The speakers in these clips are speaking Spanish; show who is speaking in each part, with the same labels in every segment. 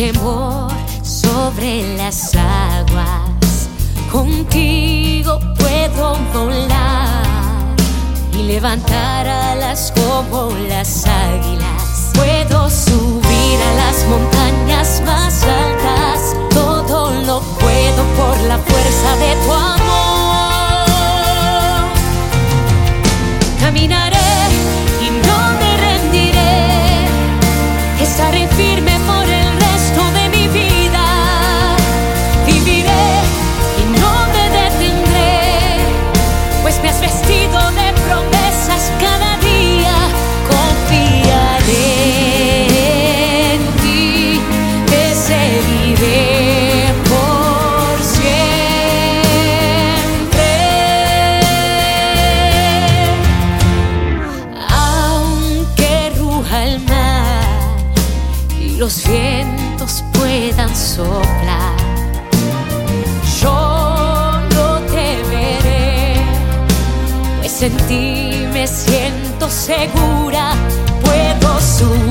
Speaker 1: temor sobre las aguas. Contigo puedo volar y levantar alas como las águilas. Puedo subir a las montañas más altas. Todo lo puedo por la fuerza de tu amor. Caminaré y no me rendiré. Estaré firme los vientos puedan soplar, yo no te veré, pues en ti me siento segura. Puedo subir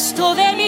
Speaker 1: resto de